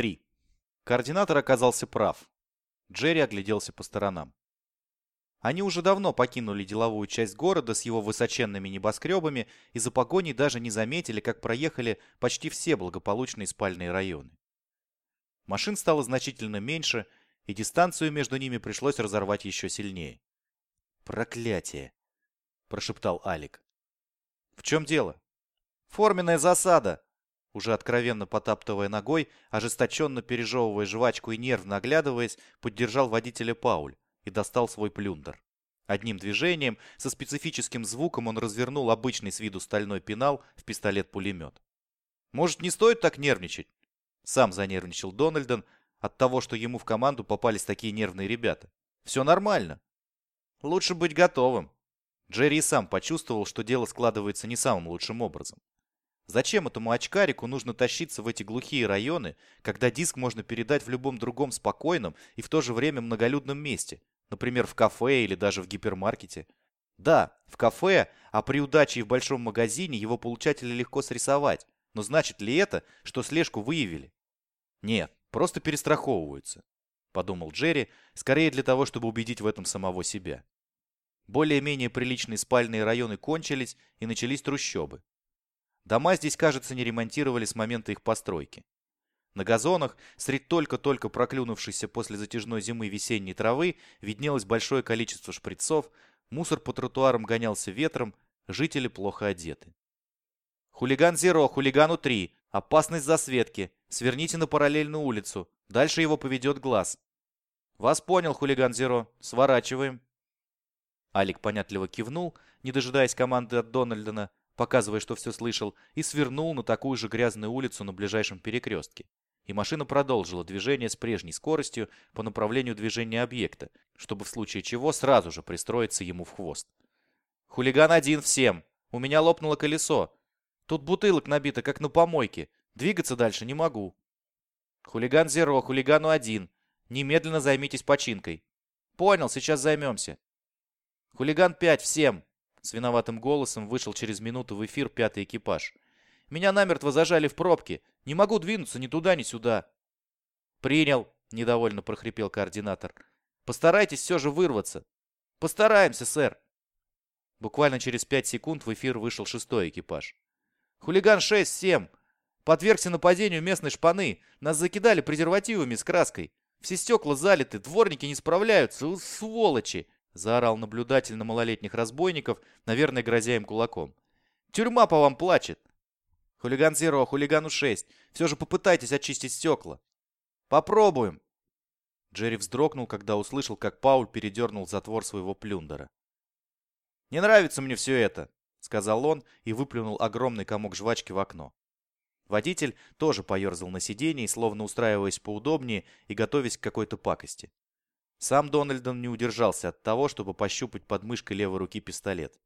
3. Координатор оказался прав. Джерри огляделся по сторонам. Они уже давно покинули деловую часть города с его высоченными небоскребами и за погоней даже не заметили, как проехали почти все благополучные спальные районы. Машин стало значительно меньше, и дистанцию между ними пришлось разорвать еще сильнее. «Проклятие!» – прошептал Алик. «В чем дело?» «Форменная засада!» Уже откровенно потаптывая ногой, ожесточенно пережевывая жвачку и нервно оглядываясь, поддержал водителя Пауль и достал свой плюндер. Одним движением, со специфическим звуком он развернул обычный с виду стальной пенал в пистолет-пулемет. «Может, не стоит так нервничать?» Сам занервничал Дональден от того, что ему в команду попались такие нервные ребята. «Все нормально. Лучше быть готовым». Джерри сам почувствовал, что дело складывается не самым лучшим образом. Зачем этому очкарику нужно тащиться в эти глухие районы, когда диск можно передать в любом другом спокойном и в то же время многолюдном месте, например, в кафе или даже в гипермаркете? Да, в кафе, а при удаче и в большом магазине его получателя легко срисовать, но значит ли это, что слежку выявили? Нет, просто перестраховываются, подумал Джерри, скорее для того, чтобы убедить в этом самого себя. Более-менее приличные спальные районы кончились и начались трущобы. Дома здесь, кажется, не ремонтировали с момента их постройки. На газонах, среди только-только проклюнувшейся после затяжной зимы весенней травы, виднелось большое количество шприцов, мусор по тротуарам гонялся ветром, жители плохо одеты. «Хулиган Зеро, хулигану 3, опасность засветки, сверните на параллельную улицу, дальше его поведет глаз». «Вас понял, хулиган Зеро, сворачиваем». Алик понятливо кивнул, не дожидаясь команды от Дональдона, показывая, что все слышал, и свернул на такую же грязную улицу на ближайшем перекрестке. И машина продолжила движение с прежней скоростью по направлению движения объекта, чтобы в случае чего сразу же пристроиться ему в хвост. «Хулиган один всем! У меня лопнуло колесо! Тут бутылок набито, как на помойке! Двигаться дальше не могу!» «Хулиган зеро, хулигану один! Немедленно займитесь починкой!» «Понял, сейчас займемся!» «Хулиган пять всем! С виноватым голосом вышел через минуту в эфир пятый экипаж. «Меня намертво зажали в пробке. Не могу двинуться ни туда, ни сюда». «Принял», — недовольно прохрипел координатор. «Постарайтесь все же вырваться». «Постараемся, сэр». Буквально через пять секунд в эфир вышел шестой экипаж. «Хулиган 6-7. Подвергся нападению местной шпаны. Нас закидали презервативами с краской. Все стекла залиты, дворники не справляются. Сволочи!» — заорал наблюдатель на малолетних разбойников, наверное, грозя им кулаком. «Тюрьма по вам плачет!» «Хулиган Зеро, хулигану 6. Все же попытайтесь очистить стекла!» «Попробуем!» Джерри вздрогнул, когда услышал, как Пауль передернул затвор своего плюндера. «Не нравится мне все это!» — сказал он и выплюнул огромный комок жвачки в окно. Водитель тоже поерзал на сиденье, словно устраиваясь поудобнее и готовясь к какой-то пакости. Сам Дональдон не удержался от того, чтобы пощупать под мышкой левой руки пистолет.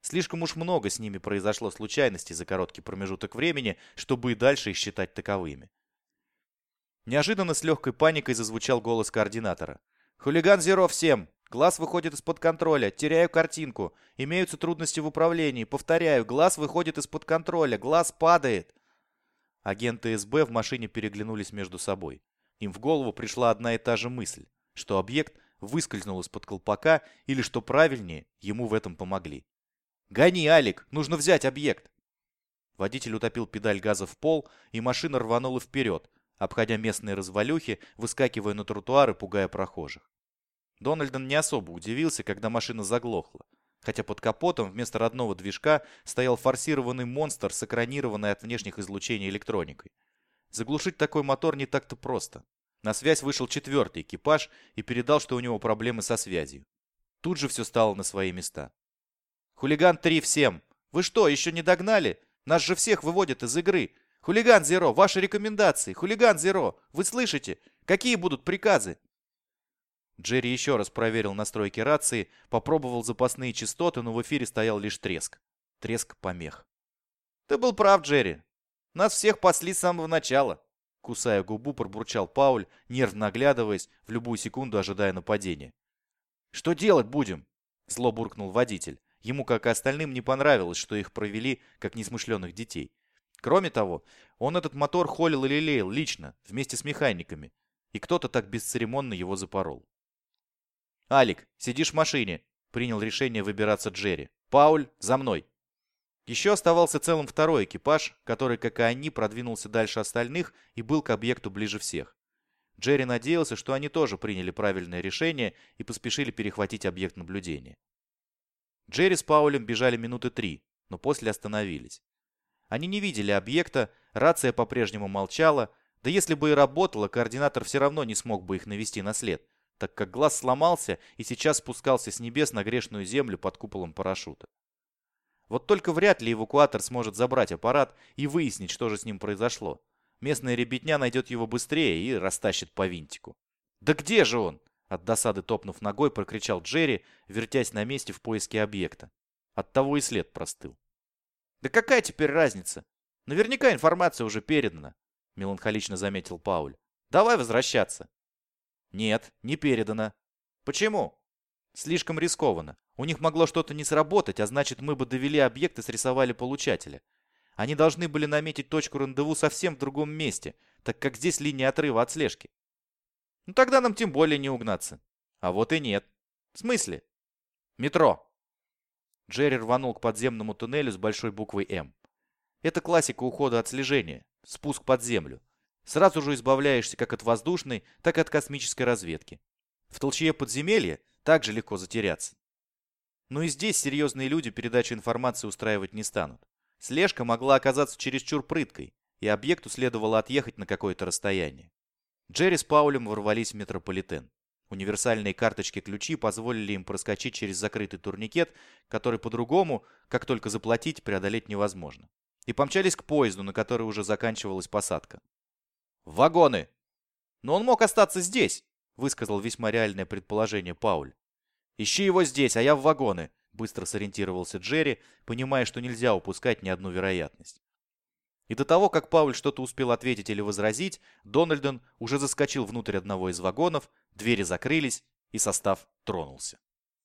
Слишком уж много с ними произошло случайностей за короткий промежуток времени, чтобы и дальше их считать таковыми. Неожиданно с легкой паникой зазвучал голос координатора. «Хулиган Зеро всем! Глаз выходит из-под контроля. Теряю картинку. Имеются трудности в управлении. Повторяю, глаз выходит из-под контроля. Глаз падает!» Агенты СБ в машине переглянулись между собой. Им в голову пришла одна и та же мысль что объект выскользнул из-под колпака или, что правильнее, ему в этом помогли. «Гони, Алик! Нужно взять объект!» Водитель утопил педаль газа в пол, и машина рванула вперед, обходя местные развалюхи, выскакивая на тротуары, пугая прохожих. Дональдон не особо удивился, когда машина заглохла, хотя под капотом вместо родного движка стоял форсированный монстр с экранированной от внешних излучений электроникой. Заглушить такой мотор не так-то просто. На связь вышел четвертый экипаж и передал, что у него проблемы со связью. Тут же все стало на свои места. «Хулиган 3 всем! Вы что, еще не догнали? Нас же всех выводят из игры! Хулиган Зеро, ваши рекомендации! Хулиган Зеро, вы слышите? Какие будут приказы?» Джерри еще раз проверил настройки рации, попробовал запасные частоты, но в эфире стоял лишь треск. Треск помех. «Ты был прав, Джерри. Нас всех пасли с самого начала. Кусая губу, пробурчал Пауль, нервно оглядываясь, в любую секунду ожидая нападения. «Что делать будем?» Зло буркнул водитель. Ему, как и остальным, не понравилось, что их провели, как несмышленных детей. Кроме того, он этот мотор холил и лелеял лично, вместе с механиками, и кто-то так бесцеремонно его запорол. «Алик, сидишь в машине», — принял решение выбираться Джерри. «Пауль, за мной». Еще оставался целым второй экипаж, который, как и они, продвинулся дальше остальных и был к объекту ближе всех. Джерри надеялся, что они тоже приняли правильное решение и поспешили перехватить объект наблюдения. Джерри с Паулем бежали минуты три, но после остановились. Они не видели объекта, рация по-прежнему молчала, да если бы и работала, координатор все равно не смог бы их навести на след, так как глаз сломался и сейчас спускался с небес на грешную землю под куполом парашюта. Вот только вряд ли эвакуатор сможет забрать аппарат и выяснить, что же с ним произошло. Местная ребятня найдет его быстрее и растащит по винтику. «Да где же он?» От досады топнув ногой, прокричал Джерри, вертясь на месте в поиске объекта. Оттого и след простыл. «Да какая теперь разница? Наверняка информация уже передана», меланхолично заметил Пауль. «Давай возвращаться». «Нет, не передана». «Почему?» «Слишком рискованно. У них могло что-то не сработать, а значит, мы бы довели объект и срисовали получателя. Они должны были наметить точку рандеву совсем в другом месте, так как здесь линия отрыва от слежки. Ну тогда нам тем более не угнаться. А вот и нет. В смысле? Метро. Джерри рванул к подземному туннелю с большой буквой «М». Это классика ухода от слежения. Спуск под землю. Сразу же избавляешься как от воздушной, так и от космической разведки. В толчье подземелья также легко затеряться. Но и здесь серьезные люди передачу информации устраивать не станут. Слежка могла оказаться чересчур прыткой, и объекту следовало отъехать на какое-то расстояние. Джерри с Паулем ворвались в метрополитен. Универсальные карточки-ключи позволили им проскочить через закрытый турникет, который по-другому, как только заплатить, преодолеть невозможно. И помчались к поезду, на который уже заканчивалась посадка. «Вагоны!» «Но он мог остаться здесь!» — высказал весьма реальное предположение Пауль. «Ищи его здесь, а я в вагоны!» — быстро сориентировался Джерри, понимая, что нельзя упускать ни одну вероятность. И до того, как Пауль что-то успел ответить или возразить, Дональдон уже заскочил внутрь одного из вагонов, двери закрылись, и состав тронулся.